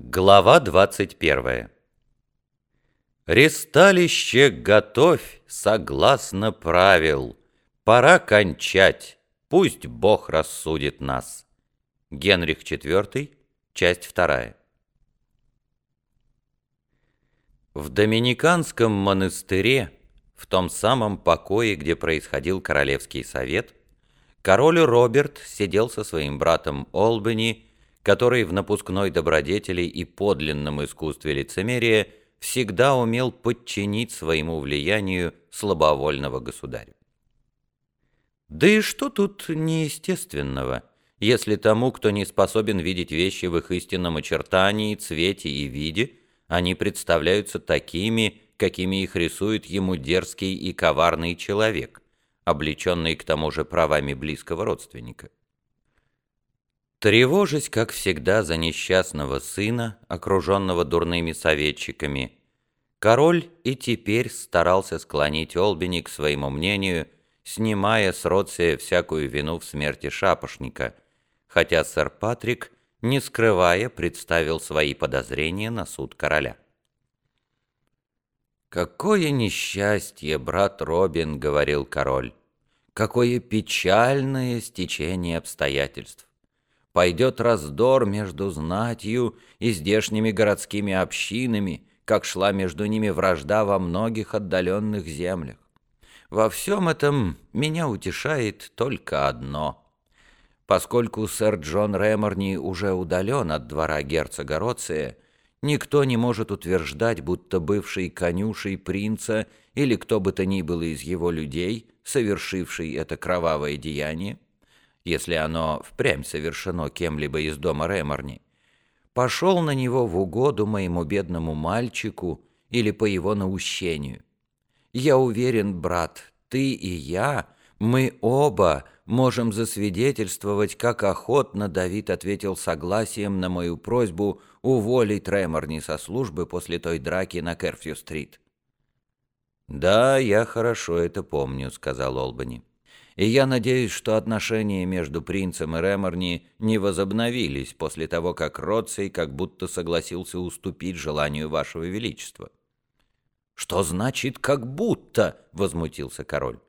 Глава 21 Ресталище готовь, согласно правил. Пора кончать, пусть Бог рассудит нас. Генрих IV, часть 2 В Доминиканском монастыре, в том самом покое, где происходил Королевский совет, король Роберт сидел со своим братом Олбани который в напускной добродетели и подлинном искусстве лицемерия всегда умел подчинить своему влиянию слабовольного государя. Да и что тут неестественного, если тому, кто не способен видеть вещи в их истинном очертании, цвете и виде, они представляются такими, какими их рисует ему дерзкий и коварный человек, облеченный к тому же правами близкого родственника. Тревожась, как всегда, за несчастного сына, окруженного дурными советчиками, король и теперь старался склонить Олбини к своему мнению, снимая с Роция всякую вину в смерти шапошника, хотя сэр Патрик, не скрывая, представил свои подозрения на суд короля. «Какое несчастье, брат Робин!» — говорил король. «Какое печальное стечение обстоятельств! Пойдет раздор между знатью и здешними городскими общинами, как шла между ними вражда во многих отдаленных землях. Во всем этом меня утешает только одно. Поскольку сэр Джон Реморни уже удален от двора герцога Роция, никто не может утверждать, будто бывший конюшей принца или кто бы то ни было из его людей, совершивший это кровавое деяние, если оно впрямь совершено кем-либо из дома Реморни, пошел на него в угоду моему бедному мальчику или по его наущению. Я уверен, брат, ты и я, мы оба можем засвидетельствовать, как охотно Давид ответил согласием на мою просьбу уволить Реморни со службы после той драки на Керфью-стрит. «Да, я хорошо это помню», — сказал Олбани и я надеюсь, что отношения между принцем и Реморни не возобновились после того, как Роций как будто согласился уступить желанию вашего величества». «Что значит «как будто»?» — возмутился король.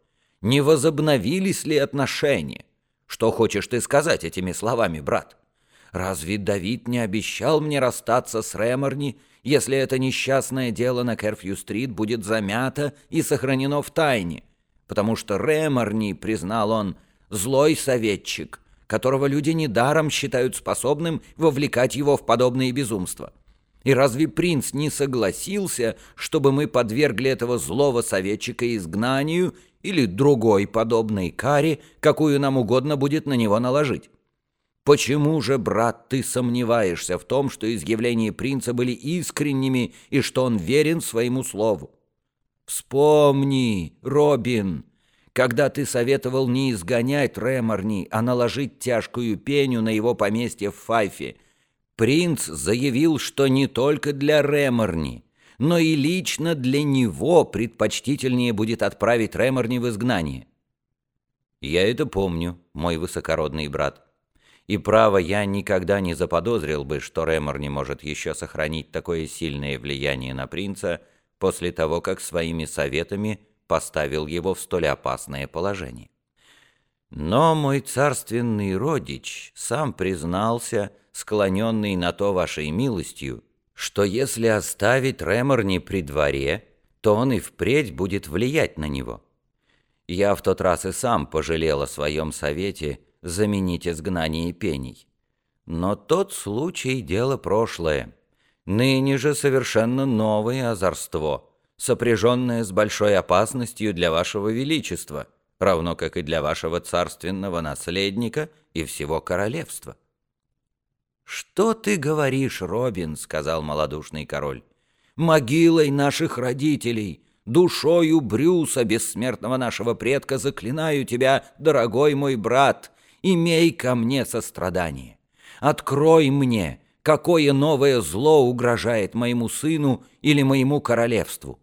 «Не возобновились ли отношения? Что хочешь ты сказать этими словами, брат? Разве Давид не обещал мне расстаться с Реморни, если это несчастное дело на Керфью-стрит будет замято и сохранено в тайне?» Потому что Реморни, признал он, злой советчик, которого люди недаром считают способным вовлекать его в подобные безумства. И разве принц не согласился, чтобы мы подвергли этого злого советчика изгнанию или другой подобной каре, какую нам угодно будет на него наложить? Почему же, брат, ты сомневаешься в том, что изъявления принца были искренними и что он верен своему слову? Вспомни, Робин, когда ты советовал не изгонять Реморни, а наложить тяжкую пеню на его поместье в Файфе, принц заявил, что не только для Реморни, но и лично для него предпочтительнее будет отправить Реморни в изгнание. Я это помню, мой высокородный брат. И право, я никогда не заподозрил бы, что Реморни может еще сохранить такое сильное влияние на принца, после того, как своими советами поставил его в столь опасное положение. Но мой царственный родич сам признался, склоненный на то вашей милостью, что если оставить Реморни при дворе, то он и впредь будет влиять на него. Я в тот раз и сам пожалел о своем совете заменить изгнание пений. Но тот случай — дело прошлое. Ныне же совершенно новое озорство, сопряженное с большой опасностью для вашего величества, равно как и для вашего царственного наследника и всего королевства». «Что ты говоришь, Робин?» — сказал малодушный король. «Могилой наших родителей, душою Брюса, бессмертного нашего предка, заклинаю тебя, дорогой мой брат, имей ко мне сострадание. Открой мне, какое новое зло угрожает моему сыну или моему королевству.